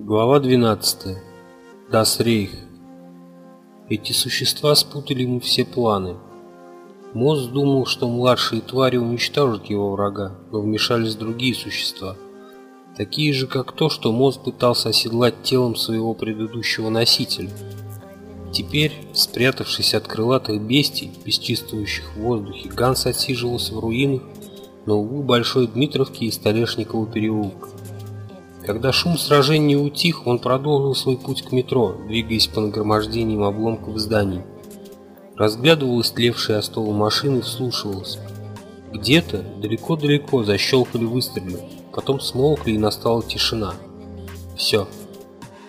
Глава 12. Das Reich. Эти существа спутали ему все планы. Моз думал, что младшие твари уничтожат его врага, но вмешались другие существа. Такие же, как то, что Моз пытался оседлать телом своего предыдущего носителя. Теперь, спрятавшись от крылатых бестий, бесчувствующих в воздухе, Ганс отсиживался в руинах на углу Большой Дмитровки и Столешникова переулка. Когда шум сражения утих, он продолжил свой путь к метро, двигаясь по нагромождениям обломков зданий. Разглядывал истлевшие остовы машины и вслушивался. Где-то, далеко-далеко, защелкали выстрелы, потом смолкли и настала тишина. Все.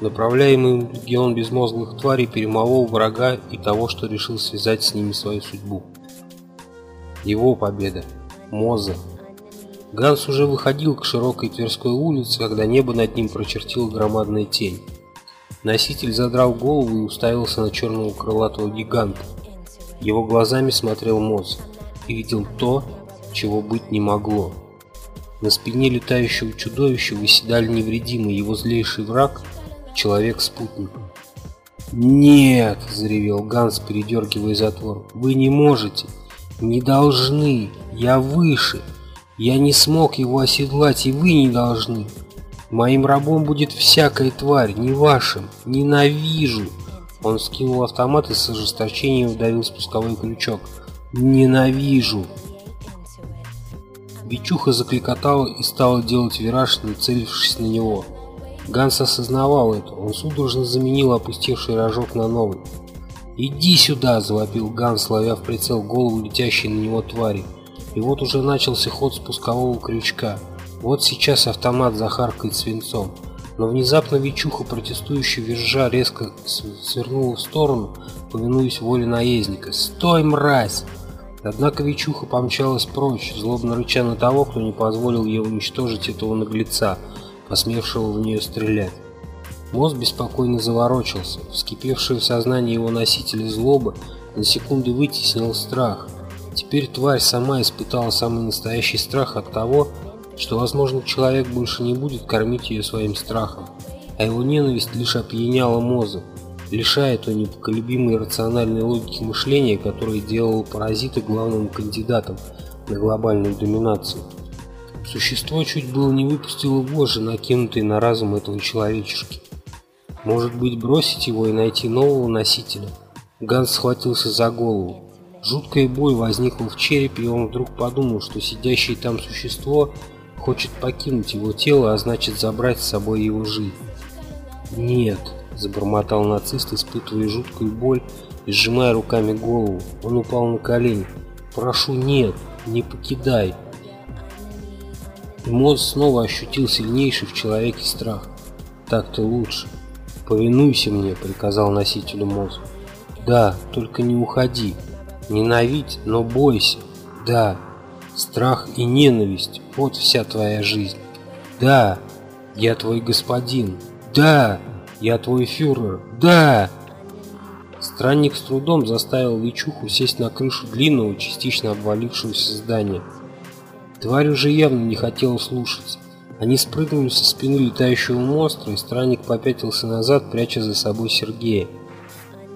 Направляемый легион безмозглых тварей перемолол врага и того, что решил связать с ними свою судьбу. Его победа. Моза. Ганс уже выходил к широкой Тверской улице, когда небо над ним прочертила громадная тень. Носитель задрал голову и уставился на черного крылатого гиганта. Его глазами смотрел Моз и видел то, чего быть не могло. На спине летающего чудовища выседали невредимый его злейший враг, человек-спутник. «Нет!» – заревел Ганс, передергивая затвор. «Вы не можете! Не должны! Я выше!» Я не смог его оседлать, и вы не должны. Моим рабом будет всякая тварь, не вашим. Ненавижу. Он скинул автомат и с ожесточением вдавил спусковой крючок. Ненавижу. Бичуха закликотала и стала делать вираж, нацелившись на него. Ганс осознавал это. Он судорожно заменил опустевший рожок на новый. «Иди сюда!» – завопил Ганс, ловя в прицел голову летящей на него твари. И вот уже начался ход спускового крючка. Вот сейчас автомат захаркает свинцом. Но внезапно Вичуха, протестующий визжа, резко свернула в сторону, повинуясь воле наездника. «Стой, мразь!» Однако Вичуха помчалась прочь, злобно рыча на того, кто не позволил ей уничтожить этого наглеца, посмевшего в нее стрелять. Мозг беспокойно заворочился, вскипевший в сознании его носителя злобы на секунду вытеснил страх – Теперь тварь сама испытала самый настоящий страх от того, что, возможно, человек больше не будет кормить ее своим страхом, а его ненависть лишь опьяняла мозг, лишая той непоколебимой рациональной логики мышления, которая делала паразита главным кандидатом на глобальную доминацию. Существо чуть было не выпустило вожжи, накинутые на разум этого человечешки. Может быть, бросить его и найти нового носителя? Ганс схватился за голову. Жуткая боль возникла в черепе, и он вдруг подумал, что сидящее там существо хочет покинуть его тело, а значит забрать с собой его жизнь. «Нет», – забормотал нацист, испытывая жуткую боль и сжимая руками голову. Он упал на колени. «Прошу, нет, не покидай». Мозг снова ощутил сильнейший в человеке страх. «Так-то лучше. Повинуйся мне», – приказал носителю мозга. «Да, только не уходи», Ненавидь, но бойся. Да, страх и ненависть – вот вся твоя жизнь. Да, я твой господин. Да, я твой фюрер. Да! Странник с трудом заставил Вичуху сесть на крышу длинного, частично обвалившегося здания. Тварь уже явно не хотела слушаться. Они спрыгнули со спины летающего монстра, и странник попятился назад, пряча за собой Сергея.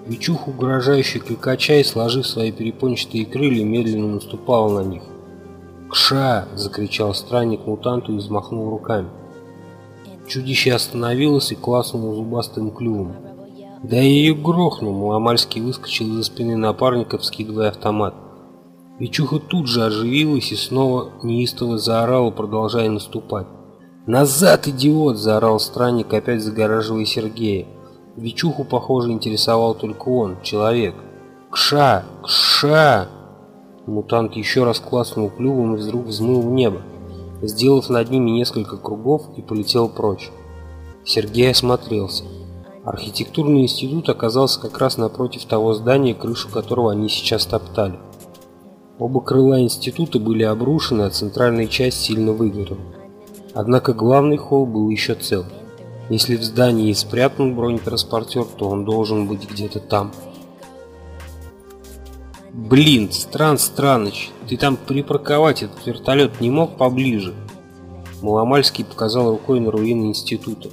Бичух, угрожающий кликача и сложив свои перепончатые крылья, медленно наступал на них. «Кша!» – закричал странник мутанту и взмахнул руками. Чудище остановилось и класнуло зубастым клювом. «Да я ее грохну!» – Маломальский выскочил из-за спины напарника, вскидывая автомат. Бичуха тут же оживилась и снова неистово заорала, продолжая наступать. «Назад, идиот!» – заорал странник, опять загораживая Сергея. Вичуху, похоже, интересовал только он, человек. «Кша! Кша!» Мутант еще раз класснул клювом и вдруг взмыл в небо, сделав над ними несколько кругов и полетел прочь. Сергей осмотрелся. Архитектурный институт оказался как раз напротив того здания, крышу которого они сейчас топтали. Оба крыла института были обрушены, а центральная часть сильно выгорела. Однако главный холл был еще цел. Если в здании и спрятан бронетранспортер, то он должен быть где-то там. Блин, Стран Страныч, ты там припарковать этот вертолет не мог поближе? Маломальский показал рукой на руины института.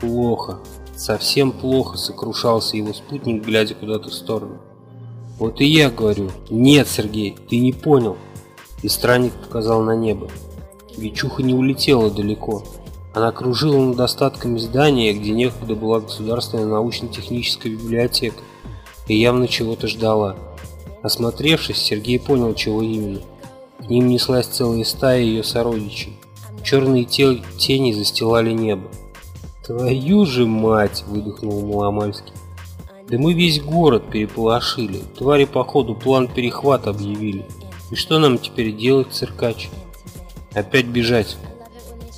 Плохо, совсем плохо, сокрушался его спутник, глядя куда-то в сторону. Вот и я говорю, нет, Сергей, ты не понял. И странник показал на небо. Вечуха не улетела далеко. Она кружила над остатками здания, где некогда была государственная научно-техническая библиотека, и явно чего-то ждала. Осмотревшись, Сергей понял, чего именно. К ним неслась целая стая ее сородичей. Черные тени застилали небо. «Твою же мать!» – выдохнул Маломальский. «Да мы весь город переполошили. Твари, походу, план перехвата объявили. И что нам теперь делать, циркач?» «Опять бежать!»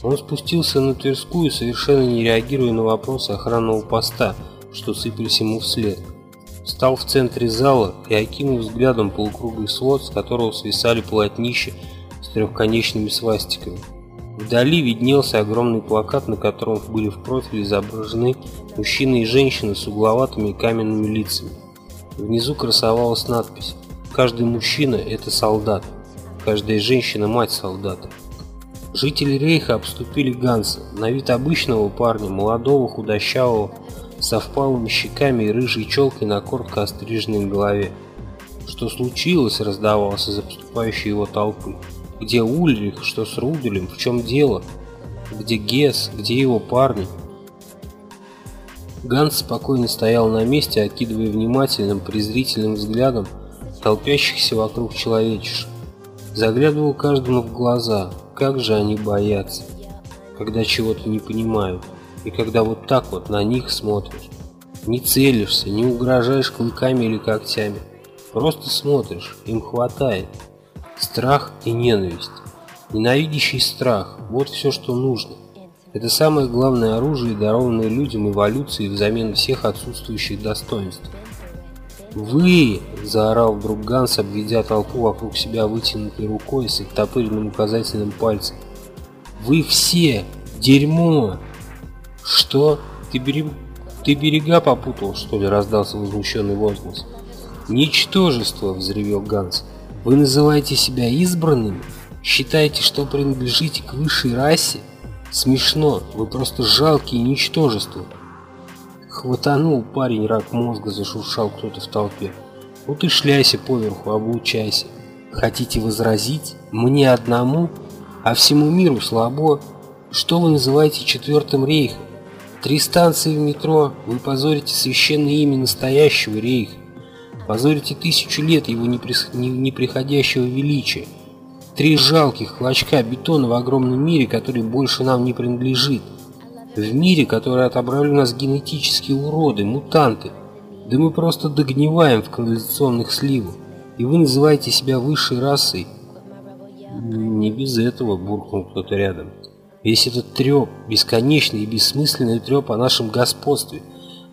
Он спустился на Тверскую, совершенно не реагируя на вопросы охранного поста, что сыпались ему вслед. Встал в центре зала и окинул взглядом полукруглый свод, с которого свисали полотнища с трехконечными свастиками. Вдали виднелся огромный плакат, на котором были в профиле изображены мужчина и женщина с угловатыми каменными лицами. Внизу красовалась надпись «Каждый мужчина – это солдат, каждая женщина – мать солдата». Жители Рейха обступили Ганса, на вид обычного парня, молодого, худощавого, со впалыми щеками и рыжей челкой на коротко остриженной голове. Что случилось, раздавалось из обступающей его толпы. Где Ульрих, что с Руделем, в чем дело? Где Гес, где его парни? Ганс спокойно стоял на месте, окидывая внимательным, презрительным взглядом толпящихся вокруг человечишек. Заглядывал каждому в глаза, как же они боятся, когда чего-то не понимают, и когда вот так вот на них смотришь. Не целишься, не угрожаешь клыками или когтями, просто смотришь, им хватает. Страх и ненависть. Ненавидящий страх – вот все, что нужно. Это самое главное оружие, дарованное людям эволюции взамен всех отсутствующих достоинств. «Вы!» – заорал вдруг Ганс, обведя толпу вокруг себя вытянутой рукой с оттопыренным указательным пальцем. «Вы все! Дерьмо!» «Что? Ты, берег... Ты берега попутал, что ли?» – раздался возмущенный возглас. «Ничтожество!» – взревел Ганс. «Вы называете себя избранными? Считаете, что принадлежите к высшей расе? Смешно, вы просто жалкие ничтожества!» Хватанул парень рак мозга, зашуршал кто-то в толпе. Вот и шляйся поверху, облучайся. Хотите возразить? Мне одному? А всему миру слабо? Что вы называете четвертым рейхом? Три станции в метро, вы позорите священное имя настоящего рейха. Позорите тысячу лет его неприходящего величия. Три жалких клочка бетона в огромном мире, который больше нам не принадлежит – в мире, который отобрали у нас генетические уроды, мутанты. Да мы просто догниваем в канализационных сливах. И вы называете себя высшей расой. Не без этого, буркнул кто-то рядом. Весь этот треп, бесконечный и бессмысленный треп о нашем господстве,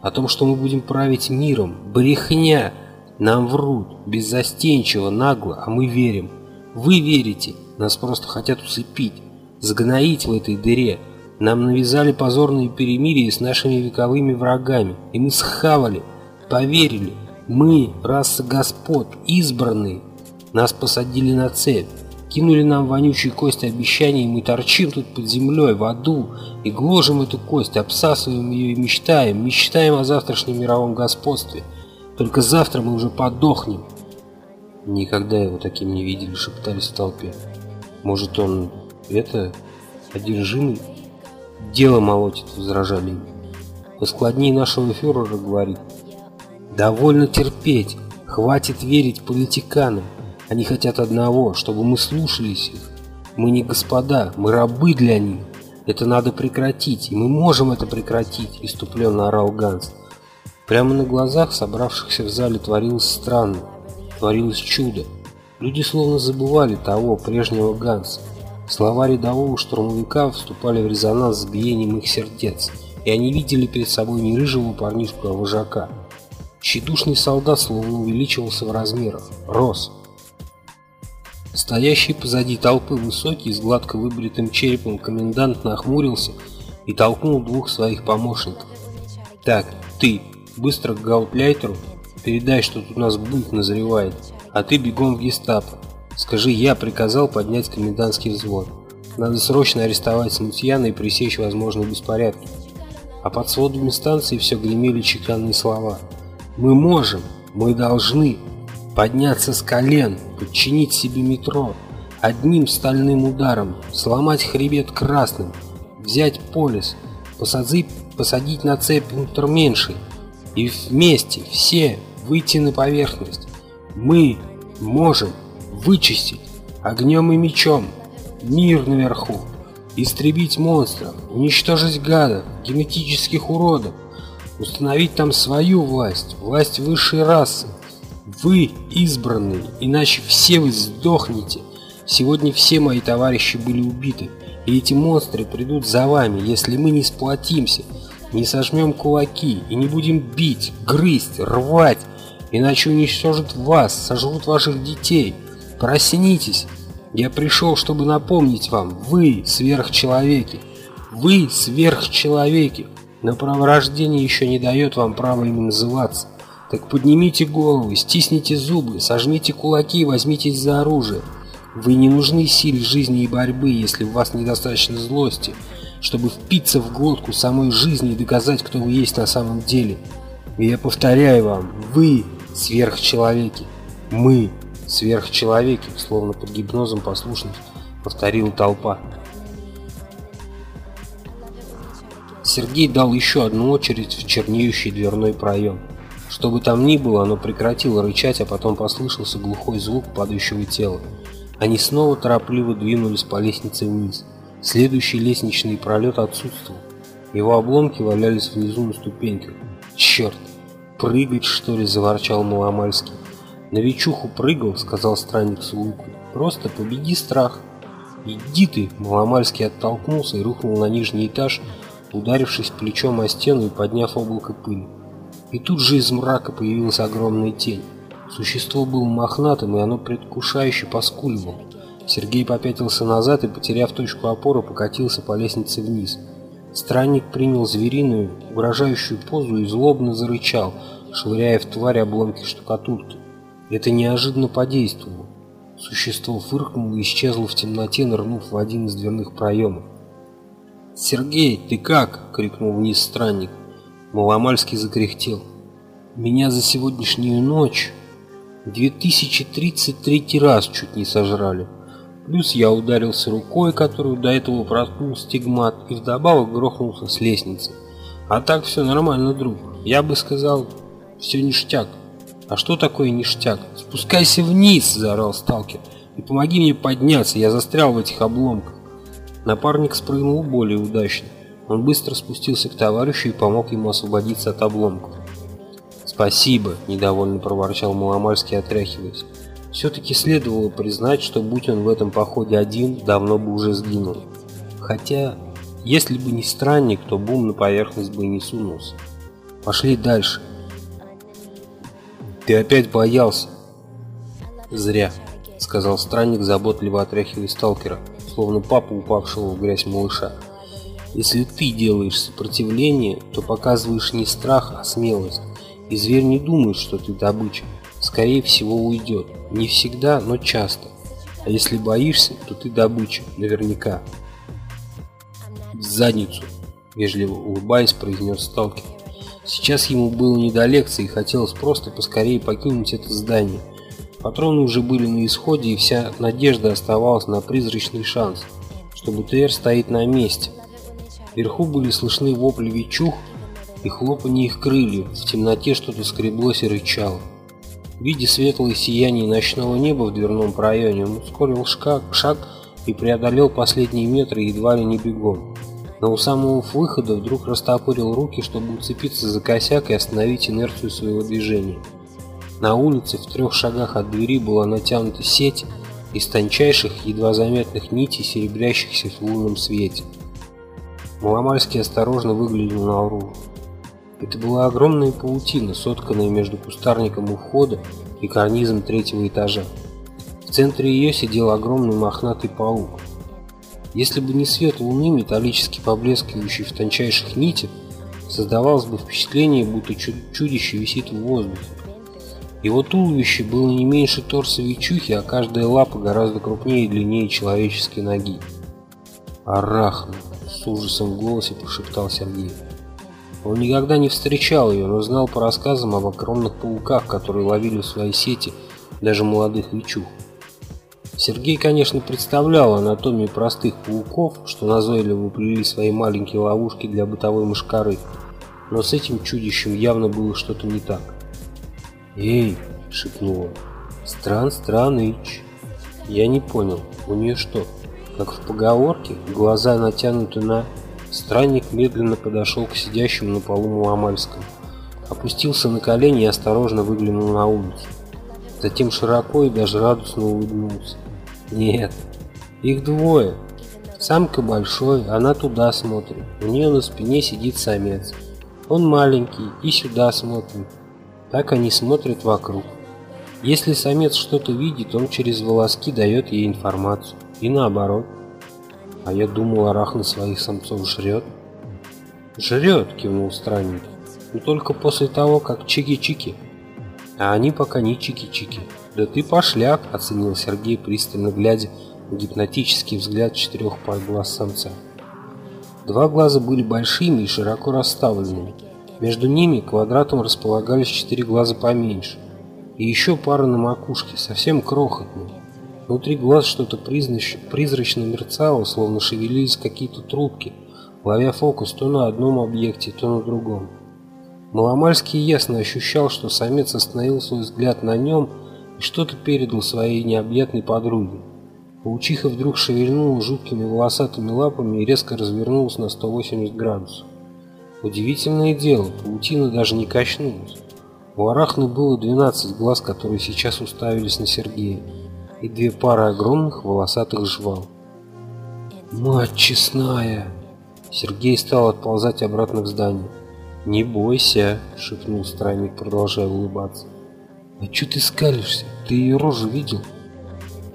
о том, что мы будем править миром, брехня. Нам врут, беззастенчиво, нагло, а мы верим. Вы верите, нас просто хотят усыпить, загноить в этой дыре, нам навязали позорные перемирия с нашими вековыми врагами, и мы схавали, поверили. Мы, раса господ, избранные. Нас посадили на цепь, кинули нам вонючие кости обещаний, и мы торчим тут под землей, в аду, и гложем эту кость, обсасываем ее и мечтаем, мечтаем о завтрашнем мировом господстве. Только завтра мы уже подохнем. Никогда его таким не видели, шептались в толпе. Может он, это, одержимый? Дело молотит, возражали им. Поскладней нашего фюрера говорит. Довольно терпеть, хватит верить политиканам. Они хотят одного, чтобы мы слушались их. Мы не господа, мы рабы для них. Это надо прекратить, и мы можем это прекратить, иступленно орал Ганс. Прямо на глазах собравшихся в зале творилось странно, творилось чудо. Люди словно забывали того прежнего Ганса. Слова рядового штурмовика вступали в резонанс с биением их сердец, и они видели перед собой не рыжего парнишку, а вожака. Щедушный солдат словно увеличивался в размерах, рос. Стоящий позади толпы высокий, с гладко выбритым черепом комендант нахмурился и толкнул двух своих помощников. «Так, ты, быстро к гаупляйтеру, передай, что тут у нас бунт назревает, а ты бегом в гестапо. Скажи, я приказал поднять комендантский взвод. Надо срочно арестовать Смутьяна и пресечь возможные беспорядки. а под сводами станции все гремели чеканные слова. «Мы можем! Мы должны! Подняться с колен, подчинить себе метро, одним стальным ударом, сломать хребет красным, взять полис, посадить, посадить на цепь унтерменшей и вместе, все, выйти на поверхность. Мы можем вычистить огнем и мечом мир наверху, истребить монстров, уничтожить гадов, генетических уродов, установить там свою власть, власть высшей расы. Вы избранные, иначе все вы сдохнете. Сегодня все мои товарищи были убиты, и эти монстры придут за вами, если мы не сплотимся, не сожмем кулаки и не будем бить, грызть, рвать, иначе уничтожат вас, сожрут ваших детей. Проснитесь, я пришел, чтобы напомнить вам, вы сверхчеловеки. Вы сверхчеловеки. Но право рождения еще не дает вам права ими называться. Так поднимите головы, стисните зубы, сожмите кулаки и возьмитесь за оружие. Вы не нужны силе жизни и борьбы, если у вас недостаточно злости, чтобы впиться в глотку самой жизни и доказать, кто вы есть на самом деле. И я повторяю вам, вы сверхчеловеки. Мы Сверхчеловеки, словно под гипнозом послушных, повторила толпа. Сергей дал еще одну очередь в чернеющий дверной проем. Что бы там ни было, оно прекратило рычать, а потом послышался глухой звук падающего тела. Они снова торопливо двинулись по лестнице вниз. Следующий лестничный пролет отсутствовал. Его обломки валялись внизу на ступеньках. «Черт! Прыгать, что ли?» – заворчал Маломальский. «На вечуху прыгал», — сказал странник с улыбкой. «Просто победи страх». «Иди ты!» — Маломальский оттолкнулся и рухнул на нижний этаж, ударившись плечом о стену и подняв облако пыли. И тут же из мрака появилась огромная тень. Существо было мохнатым, и оно предвкушающе поскуливало. Сергей попятился назад и, потеряв точку опоры, покатился по лестнице вниз. Странник принял звериную, угрожающую позу и злобно зарычал, швыряя в тварь обломки штукатурки. Это неожиданно подействовало. Существо фыркнуло и исчезло в темноте, нырнув в один из дверных проемов. «Сергей, ты как?» — крикнул вниз странник. Маломальский закряхтел. «Меня за сегодняшнюю ночь 2033 раз чуть не сожрали. Плюс я ударился рукой, которую до этого проткнул стигмат, и вдобавок грохнулся с лестницы. А так все нормально, друг. Я бы сказал, все ништяк». «А что такое ништяк?» «Спускайся вниз!» – заорал сталкер. «И помоги мне подняться, я застрял в этих обломках». Напарник спрыгнул более удачно. Он быстро спустился к товарищу и помог ему освободиться от обломков. «Спасибо», – недовольно проворчал Маломальский, отряхиваясь. Все-таки следовало признать, что будь он в этом походе один, давно бы уже сгинул. Хотя, если бы не странник, то бум на поверхность бы и не сунулся. Пошли дальше. Ты опять боялся. Зря, сказал странник, заботливо отряхивая сталкера, словно папа упавшего в грязь малыша. Если ты делаешь сопротивление, то показываешь не страх, а смелость. И зверь не думает, что ты добыча. Скорее всего уйдет. Не всегда, но часто. А если боишься, то ты добыча, наверняка. В задницу, вежливо улыбаясь, произнес сталкер. Сейчас ему было не до лекции и хотелось просто поскорее покинуть это здание. Патроны уже были на исходе и вся надежда оставалась на призрачный шанс, что БТР стоит на месте. Вверху были слышны вопли Вичух и хлопанье их крыльев, в темноте что-то скреблось и рычало. Видя светлое сияние ночного неба в дверном проеме, он ускорил шаг, шаг и преодолел последние метры едва ли не бегом но у самого выхода вдруг растопырил руки, чтобы уцепиться за косяк и остановить инерцию своего движения. На улице в трех шагах от двери была натянута сеть из тончайших, едва заметных нитей, серебрящихся в лунном свете. Маломальский осторожно выглянул на оружие. Это была огромная паутина, сотканная между кустарником у входа и карнизом третьего этажа. В центре ее сидел огромный мохнатый паук. Если бы не свет луны, металлически поблескивающий в тончайших нитях, создавалось бы впечатление, будто чудище висит в воздухе. Его туловище было не меньше торса Вичухи, а каждая лапа гораздо крупнее и длиннее человеческой ноги. «Арахна!» – с ужасом в голосе прошептал Сергей. Он никогда не встречал ее, но знал по рассказам об огромных пауках, которые ловили в свои сети даже молодых вечух. Сергей, конечно, представлял анатомию простых пауков, что назойливо плели свои маленькие ловушки для бытовой мышкары, но с этим чудищем явно было что-то не так. «Эй!» — шепнул он. «Стран, Страныч!» Я не понял, у нее что, как в поговорке, глаза натянуты на... Странник медленно подошел к сидящему на полу Маломальскому, опустился на колени и осторожно выглянул на улицу. Затем широко и даже радостно улыбнулся. Нет, их двое. Самка большой, она туда смотрит. У нее на спине сидит самец. Он маленький и сюда смотрит. Так они смотрят вокруг. Если самец что-то видит, он через волоски дает ей информацию. И наоборот. А я думал, Арахна своих самцов жрет. Жрет, кивнул странник. Но только после того, как чики-чики. А они пока не чики-чики. Да ты пошляк, оценил Сергей, пристально глядя на гипнотический взгляд четырех пар глаз самца. Два глаза были большими и широко расставленными. Между ними квадратом располагались четыре глаза поменьше. И еще пара на макушке, совсем крохотные. Внутри глаз что-то призрачно мерцало, словно шевелились какие-то трубки, ловя фокус то на одном объекте, то на другом. Маломальский ясно ощущал, что самец остановил свой взгляд на нем и что-то передал своей необъятной подруге. Паучиха вдруг шевельнула жуткими волосатыми лапами и резко развернулась на 180 градусов. Удивительное дело, паутина даже не качнулась. У арахны было 12 глаз, которые сейчас уставились на Сергея и две пары огромных волосатых жвал. «Мать честная!» Сергей стал отползать обратно в здание. «Не бойся!» — шепнул странник, продолжая улыбаться. «А чё ты скалишься? Ты ее рожу видел?»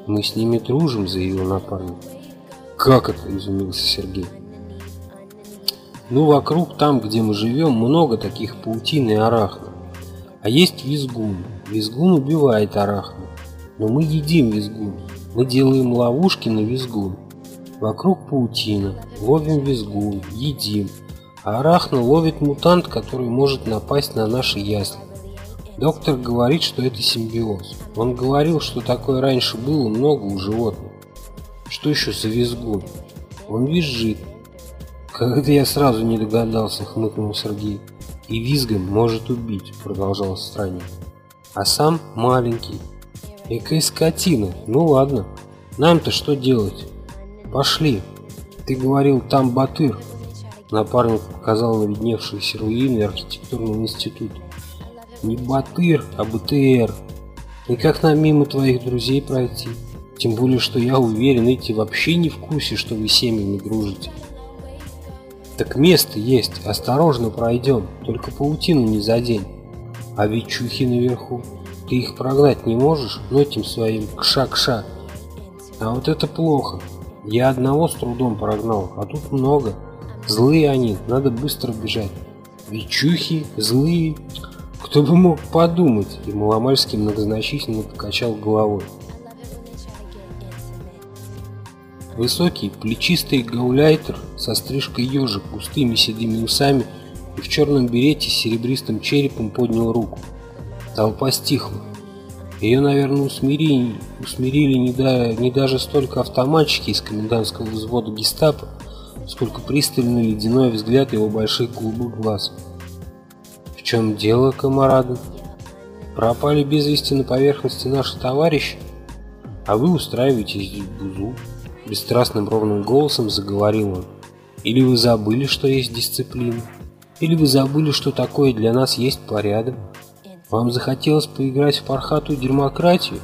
«Мы с ними дружим», — заявил напарник. «Как это?» — изумился Сергей. «Ну, вокруг, там, где мы живем, много таких паутин и арахна. А есть визгун. Визгун убивает арахну. Но мы едим визгун. Мы делаем ловушки на визгун. Вокруг паутина. Ловим визгун. Едим. Арахна ловит мутант, который может напасть на наши ясли. Доктор говорит, что это симбиоз. Он говорил, что такое раньше было много у животных. Что еще за визгун? Он визжит. Когда я сразу не догадался, хмыкнул Сергей. И визгом может убить, продолжал странник. А сам маленький, Экая скотина. Ну ладно. Нам-то что делать? Пошли. Ты говорил, там Батыр. Напарник показал на видневшиеся руины архитектурного института. Не Батыр, а БТР. И как нам мимо твоих друзей пройти? Тем более, что я уверен, эти вообще не в курсе, что вы семьями дружите. Так место есть, осторожно пройдем, только паутину не задень. А ведь чухи наверху. Ты их прогнать не можешь нотим своим кша-кша. А вот это плохо. Я одного с трудом прогнал, а тут много. Злые они, надо быстро бежать. Вечухи, злые. Кто бы мог подумать? И Маломальский многозначительно покачал головой. Высокий, плечистый гауляйтер со стрижкой ежик, густыми седыми усами и в черном берете с серебристым черепом поднял руку. Толпа стихла. Ее, наверное, усмирили, усмирили не, да, не даже столько автоматчики из комендантского взвода гестапо, сколько пристальный ледяной взгляд его больших голубых глаз. «В чем дело, комарады? Пропали без вести на поверхности наши товарищи, а вы устраиваетесь здесь бузу?» Бесстрастным ровным голосом заговорил он. «Или вы забыли, что есть дисциплина? Или вы забыли, что такое для нас есть порядок?» Вам захотелось поиграть в пархатую демократию?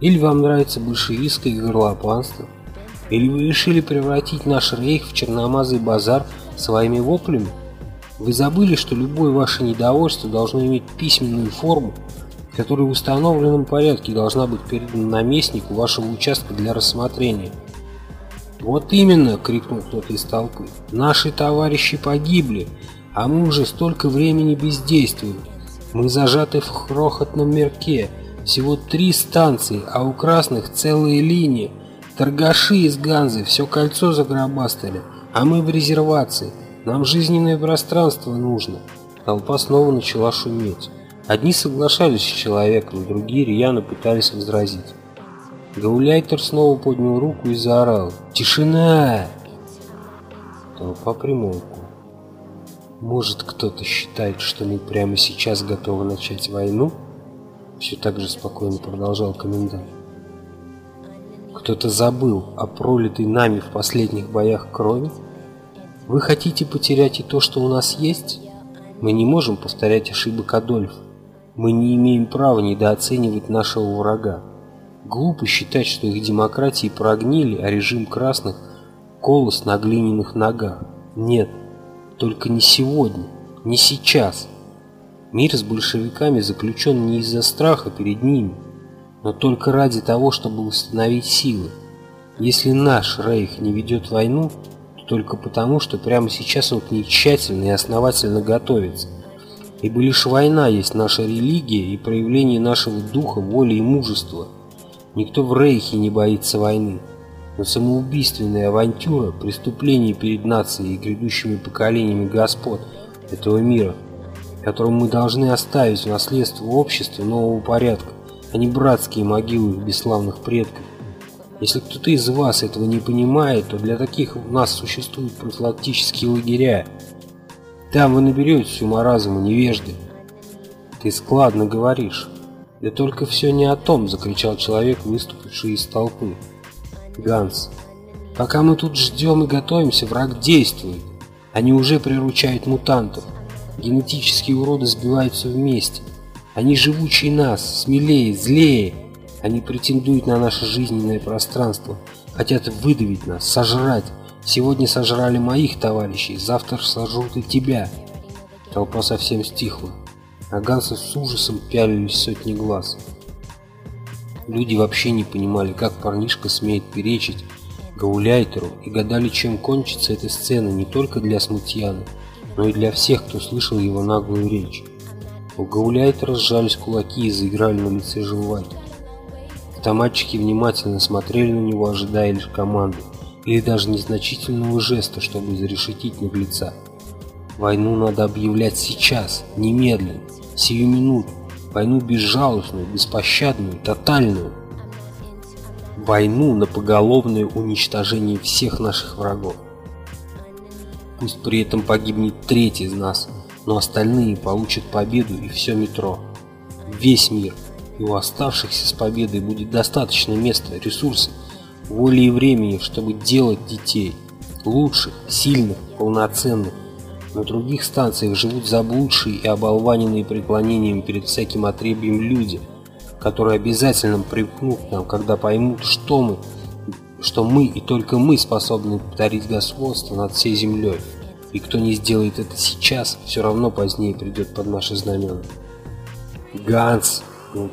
Или вам нравится большевистское горлопанство? Или вы решили превратить наш рейх в черномазый базар своими воплями? Вы забыли, что любое ваше недовольство должно иметь письменную форму, которая в установленном порядке должна быть передана наместнику вашего участка для рассмотрения. «Вот именно!» — крикнул кто-то из толпы. «Наши товарищи погибли, а мы уже столько времени бездействуем. Мы зажаты в крохотном мерке. Всего три станции, а у красных целые линии. Торгаши из Ганзы все кольцо загробастали, а мы в резервации. нам жизненное пространство нужно. Толпа снова начала шуметь. Одни соглашались с человеком, другие рьяно пытались возразить. Гауляйтер снова поднял руку и заорал. «Тишина!» Толпа примолкла. «Может, кто-то считает, что мы прямо сейчас готовы начать войну?» Все так же спокойно продолжал комендант. Кто-то забыл о пролитой нами в последних боях крови? Вы хотите потерять и то, что у нас есть? Мы не можем повторять ошибок Адольфа. Мы не имеем права недооценивать нашего врага. Глупо считать, что их демократии прогнили, а режим красных – колос на глиняных ногах. Нет, только не сегодня, не сейчас. Мир с большевиками заключен не из-за страха перед ними, но только ради того, чтобы установить силы. Если наш Рейх не ведет войну, то только потому, что прямо сейчас он к ней тщательно и основательно готовится. Ибо лишь война есть наша религия и проявление нашего духа, воли и мужества. Никто в Рейхе не боится войны. Но самоубийственная авантюра, преступление перед нацией и грядущими поколениями господ этого мира, которым мы должны оставить в наследство обществу нового порядка, а не братские могилы бесславных предков. Если кто-то из вас этого не понимает, то для таких у нас существуют профилактические лагеря. Там вы наберетесь ума разума невежды. Ты складно говоришь. Да только все не о том, закричал человек, выступивший из толпы. Ганс, пока мы тут ждем и готовимся, враг действует. Они уже приручают мутантов. Генетические уроды сбиваются вместе. Они живучие нас, смелее, злее. Они претендуют на наше жизненное пространство, хотят выдавить нас, сожрать. Сегодня сожрали моих товарищей, завтра сожрут и тебя. Толпа совсем стихла, а Ганса с ужасом пялились сотни глаз. Люди вообще не понимали, как парнишка смеет перечить Гауляйтеру и гадали, чем кончится эта сцена не только для Смутьяна, но и для всех, кто слышал его наглую речь. У Гауляйтера сжались кулаки и заиграли на лице желваки. Автоматчики внимательно смотрели на него, ожидая лишь команды или даже незначительного жеста, чтобы зарешетить наглеца. Войну надо объявлять сейчас, немедленно, сию минуту. Войну безжалостную, беспощадную, тотальную. Войну на поголовное уничтожение всех наших врагов. Пусть при этом погибнет треть из нас, но остальные получат победу и все метро. Весь мир. И у оставшихся с победой будет достаточно места, ресурсов, воли и времени, чтобы делать детей. Лучших, сильных, полноценных. На других станциях живут заблудшие и оболваненные преклонением перед всяким отребьем люди, которые обязательно привыкнут к нам, когда поймут, что мы, что мы и только мы способны повторить господство над всей землей. И кто не сделает это сейчас, все равно позднее придет под наши знамена. Ганс,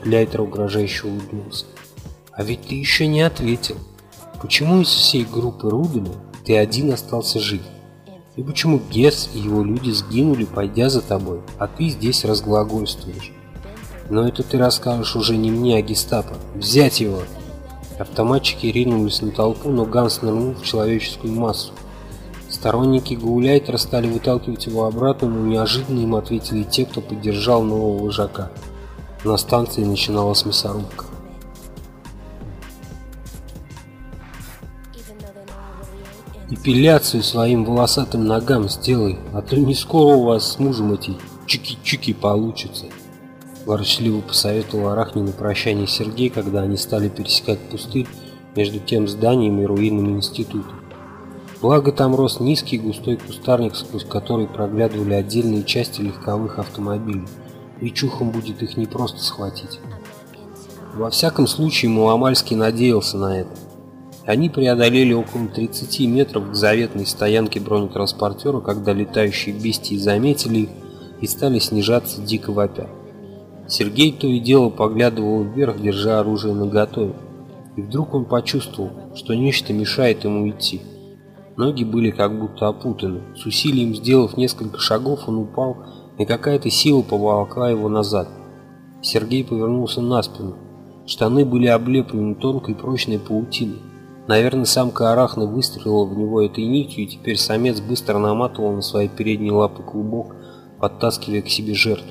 Ляйтер угрожающе улыбнулся. А ведь ты еще не ответил. Почему из всей группы Рубина ты один остался жив? И почему Гесс и его люди сгинули, пойдя за тобой, а ты здесь разглагольствуешь? Но это ты расскажешь уже не мне, а гестапо. Взять его! Автоматчики ринулись на толпу, но Ганс нырнул в человеческую массу. Сторонники Гауляйтера стали выталкивать его обратно, но неожиданно им ответили те, кто поддержал нового вожака. На станции начиналась мясорубка. Эпиляцию своим волосатым ногам сделай, а то не скоро у вас с мужем эти чики-чики получатся. Ворчливо посоветовал Арахни на прощание Сергей, когда они стали пересекать пустырь между тем зданием и руинами института. Благо там рос низкий густой кустарник, сквозь который проглядывали отдельные части легковых автомобилей, и чухом будет их не просто схватить. Во всяком случае, Маломальский надеялся на это. Они преодолели около 30 метров к заветной стоянке бронетранспортера, когда летающие бестии заметили их и стали снижаться дико вопя. Сергей то и дело поглядывал вверх, держа оружие наготове. И вдруг он почувствовал, что нечто мешает ему идти. Ноги были как будто опутаны. С усилием сделав несколько шагов, он упал, и какая-то сила поволокла его назад. Сергей повернулся на спину. Штаны были облеплены тонкой прочной паутиной. Наверное, самка арахна выстрелила в него этой нитью, и теперь самец быстро наматывал на свои передние лапы клубок, подтаскивая к себе жертву.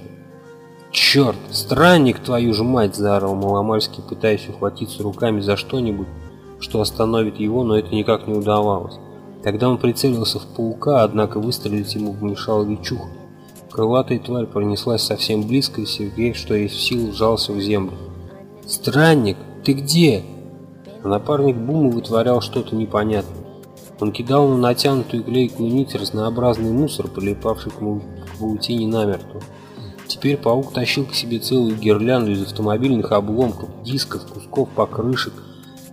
«Черт! Странник, твою же мать!» – заорал Маломальский, пытаясь ухватиться руками за что-нибудь, что остановит его, но это никак не удавалось. Тогда он прицелился в паука, однако выстрелить ему помешала Вичуха. Крылатая тварь пронеслась совсем близко, и Сергей, что есть в силу, сжался в землю. «Странник, ты где?» А напарник Бума вытворял что-то непонятное. Он кидал на натянутую клейкую нить разнообразный мусор, прилипавший к паутине намертво. Теперь паук тащил к себе целую гирлянду из автомобильных обломков, дисков, кусков покрышек,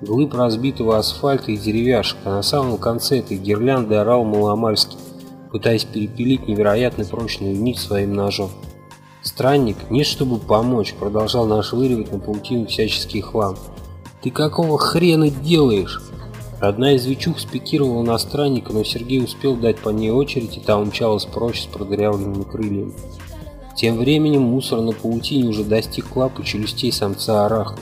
глыб разбитого асфальта и деревяшек, а на самом конце этой гирлянды орал Маломальский, пытаясь перепилить невероятно прочную нить своим ножом. Странник, не чтобы помочь, продолжал нашвыривать на паутину всяческий хлам. «Ты какого хрена делаешь?» Одна из вечух спикировала на странника, но Сергей успел дать по ней очередь, и та умчалась прочь с продырявленными крыльями. Тем временем мусор на паутине уже достиг лапы челюстей самца арахна.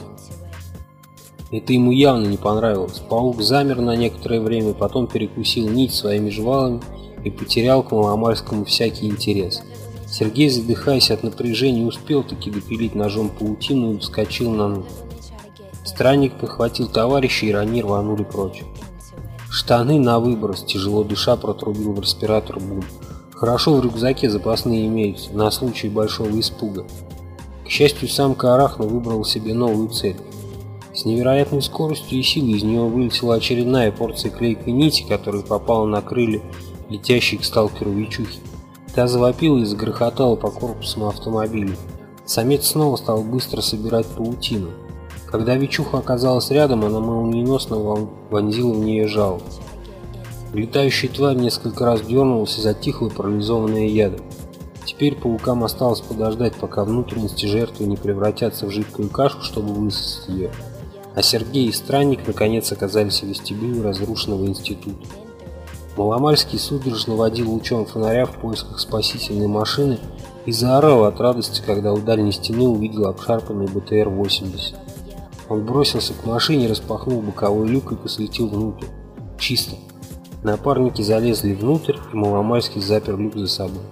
Это ему явно не понравилось. Паук замер на некоторое время, потом перекусил нить своими жвалами и потерял к Маломальскому всякий интерес. Сергей, задыхаясь от напряжения, успел таки допилить ножом паутину и вскочил на ноги. Странник похватил товарища, и они рванули прочь. Штаны на выброс, тяжело дыша протрубил в респиратор Бум. Хорошо в рюкзаке запасные имеются, на случай большого испуга. К счастью, самка Арахна выбрала себе новую цель. С невероятной скоростью и силой из нее вылетела очередная порция клейкой нити, которая попала на крылья, летящей к сталкеру Вичухи. Та завопила и загрохотала по корпусам автомобиля. Самец снова стал быстро собирать паутину. Когда Вичуха оказалась рядом, она молниеносно вонзила в нее жало. Летающая тварь несколько раз дернулась и затихла, парализованная ядом. Теперь паукам осталось подождать, пока внутренности жертвы не превратятся в жидкую кашу, чтобы высосать ее. А Сергей и Странник наконец оказались в вестибюле разрушенного института. Маломальский судорожно водил лучом фонаря в поисках спасительной машины и заорал от радости, когда у дальней стены увидел обшарпанный БТР-80. Он бросился к машине, распахнул боковой люк и посветил внутрь. Чисто. Напарники залезли внутрь, и Маломальский запер люк за собой.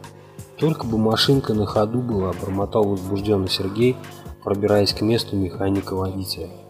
Только бы машинка на ходу была, бормотал возбужденный Сергей, пробираясь к месту механика-водителя.